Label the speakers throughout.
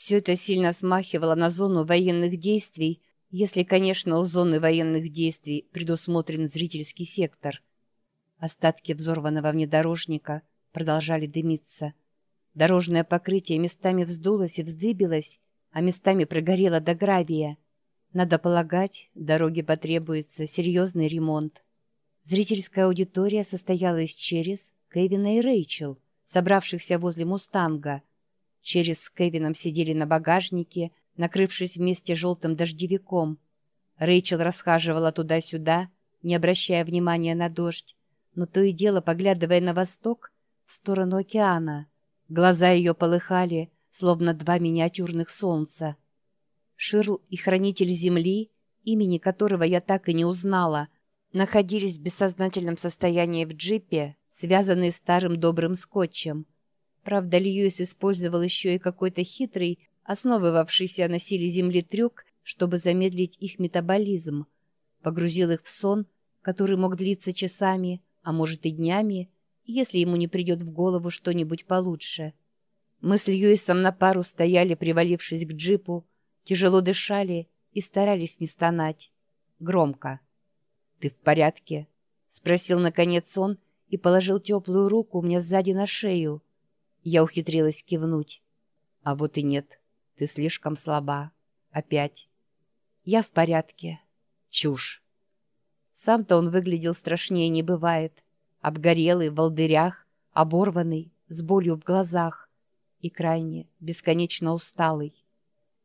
Speaker 1: Все это сильно смахивало на зону военных действий, если, конечно, у зоны военных действий предусмотрен зрительский сектор. Остатки взорванного внедорожника продолжали дымиться. Дорожное покрытие местами вздулось и вздыбилось, а местами прогорело до гравия. Надо полагать, дороге потребуется серьезный ремонт. Зрительская аудитория состояла из Черес, Кевина и Рэйчел, собравшихся возле «Мустанга». Черес с Кевином сидели на багажнике, накрывшись вместе желтым дождевиком. Рэйчел расхаживала туда-сюда, не обращая внимания на дождь, но то и дело поглядывая на восток, в сторону океана. Глаза ее полыхали, словно два миниатюрных солнца. Ширл и Хранитель Земли, имени которого я так и не узнала, находились в бессознательном состоянии в джипе, связанные старым добрым скотчем. Правда, Льюис использовал еще и какой-то хитрый, основывавшийся на силе Земли трюк, чтобы замедлить их метаболизм. Погрузил их в сон, который мог длиться часами, а может и днями, если ему не придет в голову что-нибудь получше. Мы с Льюисом на пару стояли, привалившись к джипу, тяжело дышали и старались не стонать. Громко. «Ты в порядке?» — спросил наконец он и положил теплую руку мне сзади на шею. Я ухитрилась кивнуть. «А вот и нет. Ты слишком слаба. Опять». «Я в порядке». «Чушь». Сам-то он выглядел страшнее не бывает. Обгорелый, в волдырях, оборванный, с болью в глазах и крайне, бесконечно усталый.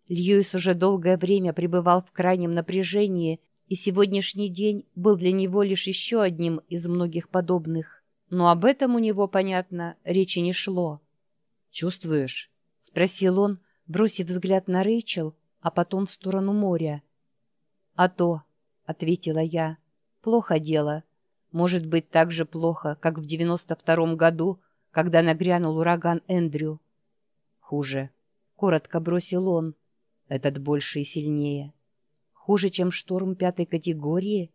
Speaker 1: Льюис уже долгое время пребывал в крайнем напряжении, и сегодняшний день был для него лишь еще одним из многих подобных. Но об этом у него, понятно, речи не шло. «Чувствуешь?» — спросил он, бросив взгляд на Рэйчел, а потом в сторону моря. «А то», — ответила я, — Плохо дело. Может быть, так же плохо, как в девяносто втором году, когда нагрянул ураган Эндрю. Хуже. Коротко бросил он. Этот больше и сильнее. Хуже, чем шторм пятой категории?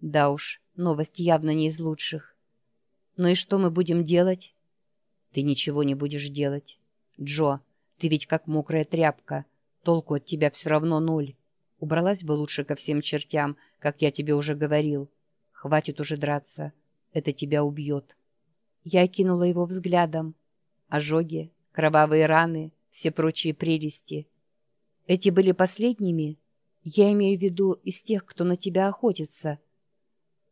Speaker 1: Да уж, новость явно не из лучших. Ну и что мы будем делать? Ты ничего не будешь делать. Джо, ты ведь как мокрая тряпка. Толку от тебя все равно ноль. Убралась бы лучше ко всем чертям, как я тебе уже говорил. Хватит уже драться. Это тебя убьет. Я кинула его взглядом. Ожоги, кровавые раны, все прочие прелести. Эти были последними? Я имею в виду из тех, кто на тебя охотится.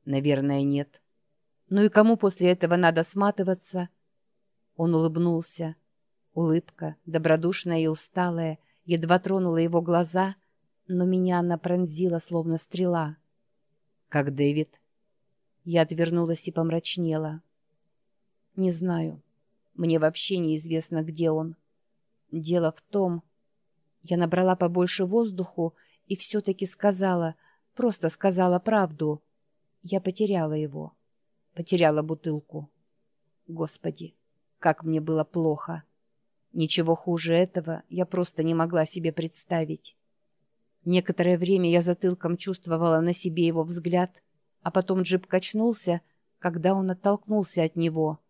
Speaker 1: Наверное, нет. Ну и кому после этого надо сматываться? Он улыбнулся. Улыбка, добродушная и усталая, едва тронула его глаза — но меня она пронзила, словно стрела. «Как Дэвид?» Я отвернулась и помрачнела. «Не знаю. Мне вообще неизвестно, где он. Дело в том...» Я набрала побольше воздуху и все-таки сказала, просто сказала правду. Я потеряла его. Потеряла бутылку. Господи, как мне было плохо. Ничего хуже этого я просто не могла себе представить. Некоторое время я затылком чувствовала на себе его взгляд, а потом джип качнулся, когда он оттолкнулся от него.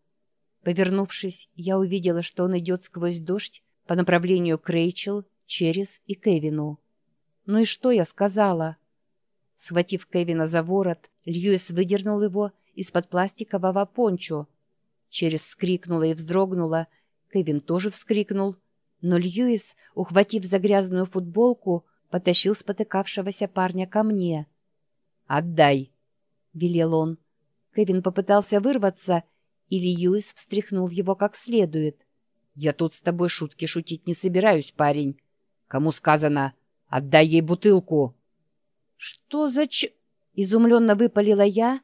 Speaker 1: Повернувшись, я увидела, что он идет сквозь дождь по направлению к Рэйчел, Черес и Кевину. Ну и что я сказала? Схватив Кевина за ворот, Льюис выдернул его из-под пластикового пончо. Черес вскрикнула и вздрогнула, Кевин тоже вскрикнул, но Льюис, ухватив за грязную футболку, потащил спотыкавшегося парня ко мне. «Отдай!» — велел он. Кевин попытался вырваться, и Льюис встряхнул его как следует. «Я тут с тобой шутки шутить не собираюсь, парень. Кому сказано? Отдай ей бутылку!» «Что за ч...» — изумленно выпалила я,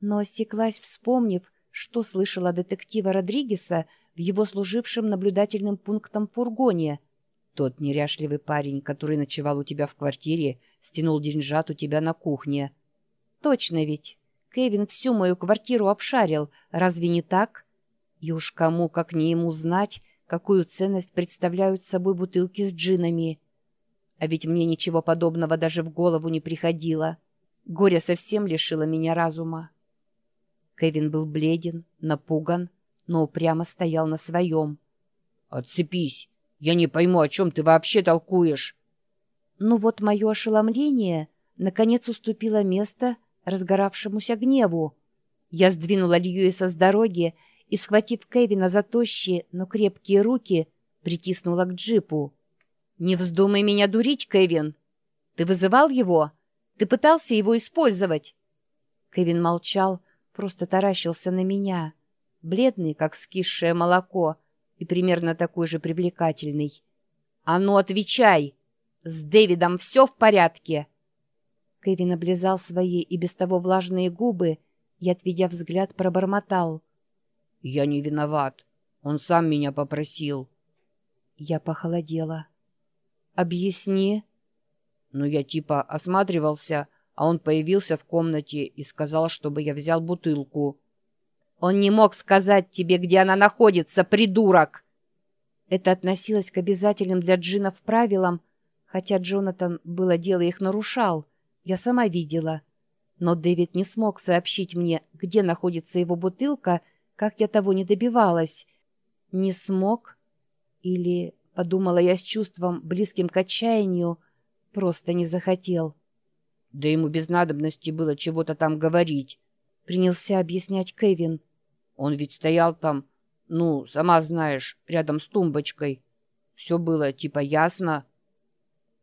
Speaker 1: но осеклась, вспомнив, что слышала детектива Родригеса в его служившем наблюдательным пунктом фургоне — тот неряшливый парень, который ночевал у тебя в квартире, стянул деньжат у тебя на кухне. Точно ведь. Кевин всю мою квартиру обшарил. Разве не так? И уж кому, как не ему, знать, какую ценность представляют собой бутылки с джинами. А ведь мне ничего подобного даже в голову не приходило. Горе совсем лишило меня разума. Кевин был бледен, напуган, но упрямо стоял на своем. «Отцепись!»
Speaker 2: Я не пойму, о чем ты вообще толкуешь.
Speaker 1: Ну вот мое ошеломление наконец уступило место разгоравшемуся гневу. Я сдвинула Льюиса с дороги и, схватив Кевина за тощие, но крепкие руки, притиснула к джипу. «Не вздумай меня дурить, Кевин! Ты вызывал его? Ты пытался его использовать?» Кевин молчал, просто таращился на меня, бледный, как скисшее молоко, и примерно такой же привлекательный. «А ну, отвечай! С Дэвидом все в порядке?» Кевин облизал свои и без того влажные губы и, отведя взгляд, пробормотал.
Speaker 2: «Я не виноват. Он сам меня попросил».
Speaker 1: Я похолодела. «Объясни».
Speaker 2: «Ну, я типа осматривался, а он появился в комнате и сказал, чтобы я взял бутылку».
Speaker 1: «Он не мог сказать тебе, где она находится, придурок!» Это относилось к обязательным для джинов правилам, хотя Джонатан было дело их нарушал, я сама видела. Но Дэвид не смог сообщить мне, где находится его бутылка, как я того не добивалась. Не смог? Или, подумала я с чувством, близким к отчаянию, просто не захотел.
Speaker 2: Да ему без надобности было чего-то там говорить.
Speaker 1: Принялся объяснять Кевин.
Speaker 2: Он ведь стоял там, ну, сама знаешь, рядом с тумбочкой. Все было типа ясно.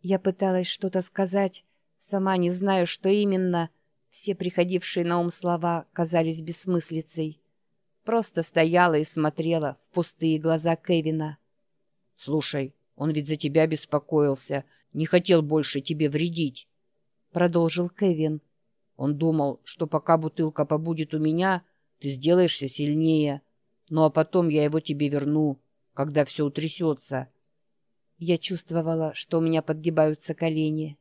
Speaker 1: Я пыталась что-то сказать, сама не знаю, что именно. Все приходившие на ум слова казались бессмыслицей. Просто стояла и смотрела в пустые глаза Кевина.
Speaker 2: «Слушай, он ведь за тебя беспокоился, не хотел больше тебе вредить», — продолжил Кевин. «Он думал, что пока бутылка побудет у меня, ты сделаешься сильнее, ну а потом я его тебе верну, когда все утрясется».
Speaker 1: Я чувствовала, что у меня подгибаются колени.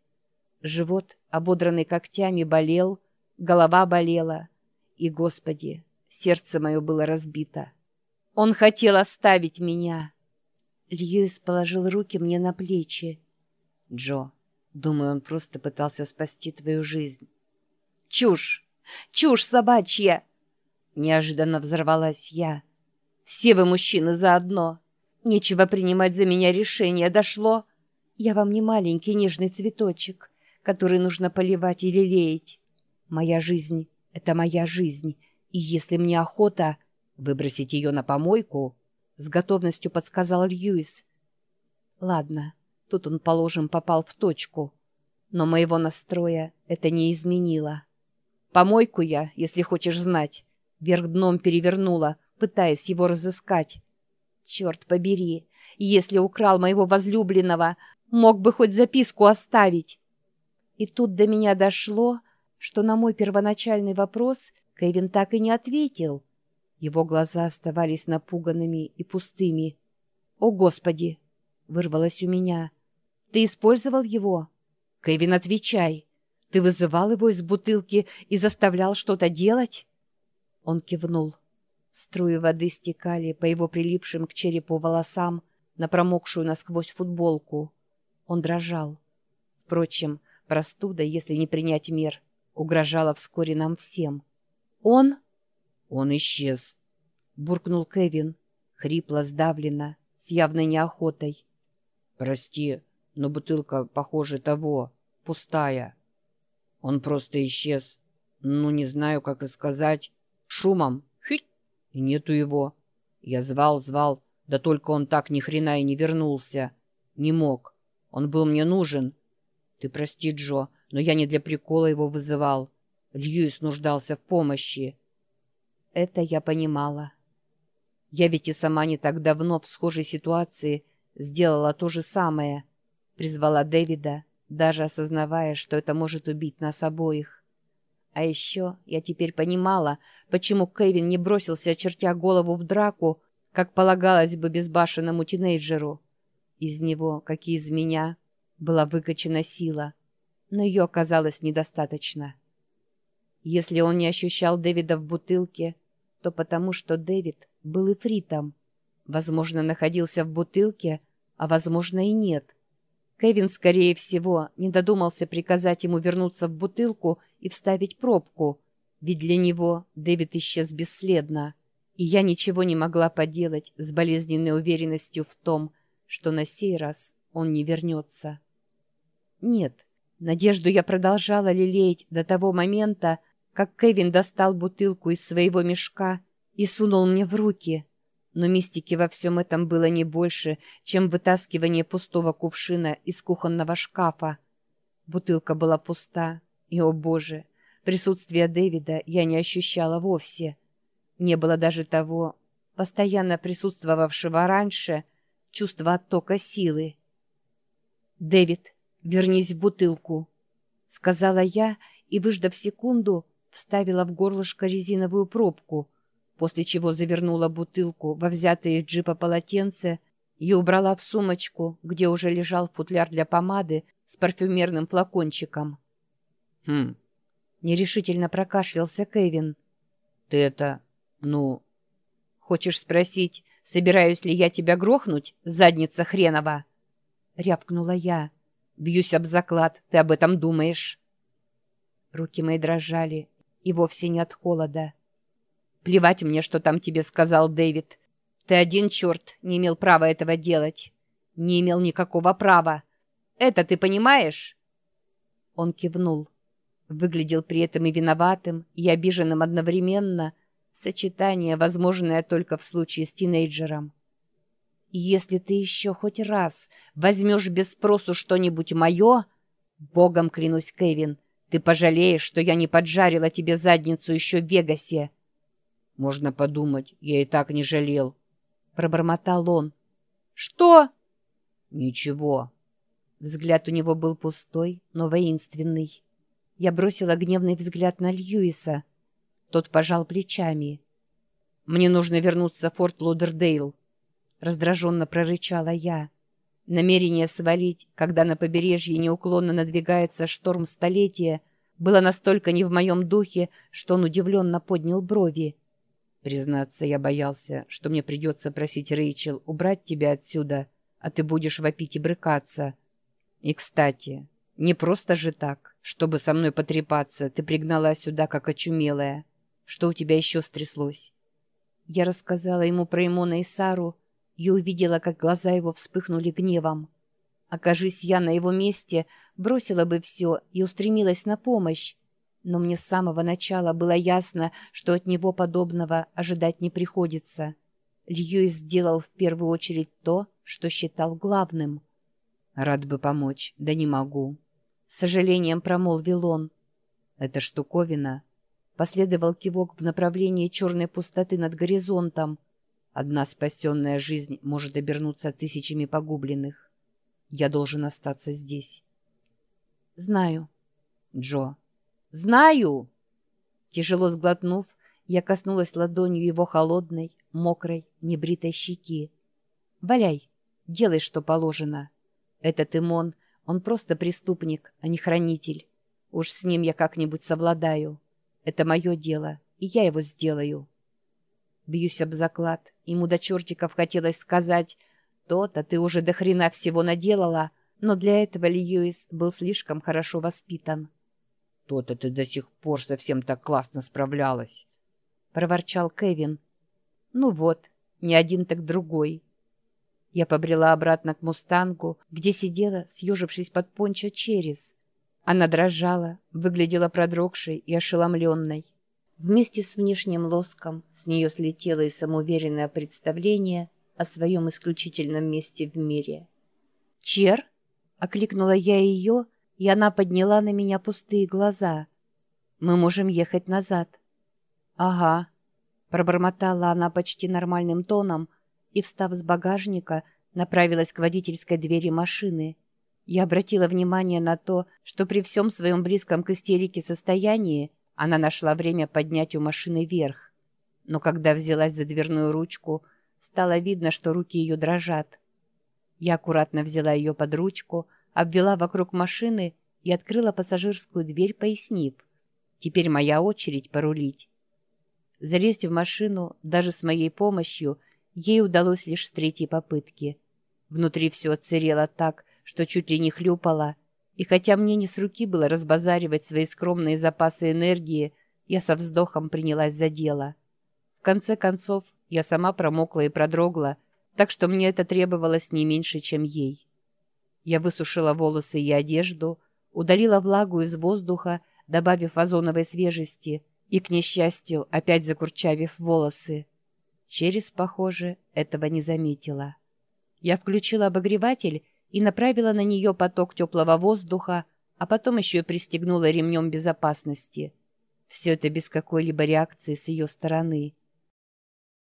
Speaker 1: Живот, ободранный когтями, болел, голова болела. И, Господи, сердце мое было разбито. Он хотел оставить меня. Льюис положил руки мне на плечи.
Speaker 2: «Джо, думаю, он просто пытался спасти твою жизнь».
Speaker 1: «Чушь! Чушь собачья!» Неожиданно взорвалась я. «Все вы мужчины заодно!» Нечего принимать за меня решение. Дошло? Я вам не маленький нежный цветочек, который нужно поливать или лелеять. Моя жизнь — это моя жизнь, и если мне охота выбросить ее на помойку, с готовностью подсказал Льюис. Ладно, тут он, положим, попал в точку, но моего настроя это не изменило. Помойку я, если хочешь знать, вверх дном перевернула, пытаясь его разыскать. Черт побери, если украл моего возлюбленного, мог бы хоть записку оставить. И тут до меня дошло, что на мой первоначальный вопрос Кевин так и не ответил. Его глаза оставались напуганными и пустыми. «О, Господи!» — вырвалось у меня. «Ты использовал его?» «Кевин, отвечай! Ты вызывал его из бутылки и заставлял что-то делать?» Он кивнул. Струи воды стекали по его прилипшим к черепу волосам на промокшую насквозь футболку. Он дрожал. Впрочем, простуда, если не принять мер, угрожала вскоре нам всем. «Он?»
Speaker 2: «Он исчез», — буркнул
Speaker 1: Кевин, хрипло, сдавленно, с явной неохотой.
Speaker 2: «Прости, но бутылка, похоже, того, пустая. Он просто исчез. Ну, не знаю, как и сказать. Шумом, и нету его. Я звал, звал, да только он так ни хрена и не вернулся. Не мог. Он был мне нужен. Ты прости, Джо, но я не для прикола его вызывал. Льюис нуждался в помощи.
Speaker 1: Это я понимала. Я ведь и сама не так давно в схожей ситуации сделала то же самое. Призвала Дэвида, даже осознавая, что это может убить нас обоих. А еще я теперь понимала, почему Кевин не бросился, очертя голову в драку, как полагалось бы безбашенному тинейджеру. Из него, как и из меня, была выкачана сила, но ее оказалось недостаточно. Если он не ощущал Дэвида в бутылке, то потому что Дэвид был эфритом. Возможно, находился в бутылке, а возможно и нет — Кевин, скорее всего, не додумался приказать ему вернуться в бутылку и вставить пробку, ведь для него Дэвид исчез бесследно, и я ничего не могла поделать с болезненной уверенностью в том, что на сей раз он не вернется. Нет, надежду я продолжала лелеять до того момента, как Кевин достал бутылку из своего мешка и сунул мне в руки. Но мистики во всем этом было не больше, чем вытаскивание пустого кувшина из кухонного шкафа. Бутылка была пуста, и, о боже, присутствия Дэвида я не ощущала вовсе. Не было даже того, постоянно присутствовавшего раньше, чувства оттока силы. «Дэвид, вернись в бутылку», — сказала я и, выждав секунду, вставила в горлышко резиновую пробку, после чего завернула бутылку во взятое из джипа полотенце и убрала в сумочку, где уже лежал футляр для помады с парфюмерным флакончиком.
Speaker 2: «Хм...»
Speaker 1: — нерешительно прокашлялся Кевин.
Speaker 2: «Ты это... ну...»
Speaker 1: «Хочешь спросить, собираюсь ли я тебя грохнуть, задница хренова?» — рявкнула я. «Бьюсь об заклад, ты об этом думаешь?» Руки мои дрожали, и вовсе не от холода. «Плевать мне, что там тебе сказал Дэвид. Ты один черт не имел права этого делать. Не имел никакого права. Это ты понимаешь?» Он кивнул. Выглядел при этом и виноватым, и обиженным одновременно. Сочетание, возможное только в случае с тинейджером. «Если ты еще хоть раз возьмешь без спросу что-нибудь мое...» «Богом клянусь, Кевин, ты пожалеешь, что я не поджарила тебе задницу еще в Вегасе».
Speaker 2: «Можно подумать, я и так не жалел», — пробормотал он.
Speaker 1: «Что?»
Speaker 2: «Ничего».
Speaker 1: Взгляд у него был пустой, но воинственный. Я бросила гневный взгляд на Льюиса. Тот пожал плечами. «Мне нужно вернуться в Форт Лудердейл», — раздраженно прорычала я. Намерение свалить, когда на побережье неуклонно надвигается шторм столетия, было настолько не в моем духе, что он удивленно поднял брови. Признаться, я боялся, что мне придется просить Рэйчел убрать тебя отсюда, а ты будешь вопить и брыкаться. И, кстати, не просто же так, чтобы со мной потрепаться, ты пригнала сюда, как очумелая. Что у тебя еще стряслось? Я рассказала ему про Имона и Сару и увидела, как глаза его вспыхнули гневом. Окажись я на его месте, бросила бы все и устремилась на помощь. Но мне с самого начала было ясно, что от него подобного ожидать не приходится. Льюис сделал в первую очередь то, что считал главным —
Speaker 2: Рад бы помочь, да не могу.
Speaker 1: С сожалением промолвил он.
Speaker 2: Это штуковина.
Speaker 1: Последовал кивок в направлении черной пустоты над горизонтом.
Speaker 2: Одна спасенная жизнь может обернуться тысячами погубленных. Я должен остаться здесь.
Speaker 1: Знаю.
Speaker 2: Джо.
Speaker 1: Знаю! Тяжело сглотнув, я коснулась ладонью его холодной, мокрой, небритой щеки. «Валяй, делай, что положено». Этот Имон, он просто преступник, а не хранитель. Уж с ним я как-нибудь совладаю. Это мое дело, и я его сделаю. Бьюсь об заклад. Ему до чертиков хотелось сказать, «То-то ты уже до хрена всего наделала», но для этого Льюис был слишком хорошо воспитан.
Speaker 2: «То-то ты до сих пор совсем так классно справлялась», —
Speaker 1: проворчал Кевин. «Ну вот, не один так другой». Я побрела обратно к «Мустангу», где сидела, съежившись под пончо через. Она дрожала, выглядела продрогшей и ошеломленной. Вместе с внешним лоском с нее слетело и самоуверенное представление о своем исключительном месте в мире. «Чер?» — окликнула я ее, и она подняла на меня пустые глаза. «Мы можем ехать назад». «Ага», — пробормотала она почти нормальным тоном — и, встав с багажника, направилась к водительской двери машины. Я обратила внимание на то, что при всем своем близком к истерике состоянии она нашла время поднять у машины вверх. Но когда взялась за дверную ручку, стало видно, что руки ее дрожат. Я аккуратно взяла ее под ручку, обвела вокруг машины и открыла пассажирскую дверь, пояснив. Теперь моя очередь порулить. Залезть в машину, даже с моей помощью — ей удалось лишь с третьей попытки. Внутри все отсырело так, что чуть ли не хлюпало, и хотя мне не с руки было разбазаривать свои скромные запасы энергии, я со вздохом принялась за дело. В конце концов, я сама промокла и продрогла, так что мне это требовалось не меньше, чем ей. Я высушила волосы и одежду, удалила влагу из воздуха, добавив озоновой свежести, и, к несчастью, опять закурчавив волосы. Через, похоже, этого не заметила. Я включила обогреватель и направила на нее поток теплого воздуха, а потом еще и пристегнула ремнем безопасности. Все это без какой-либо реакции с ее стороны.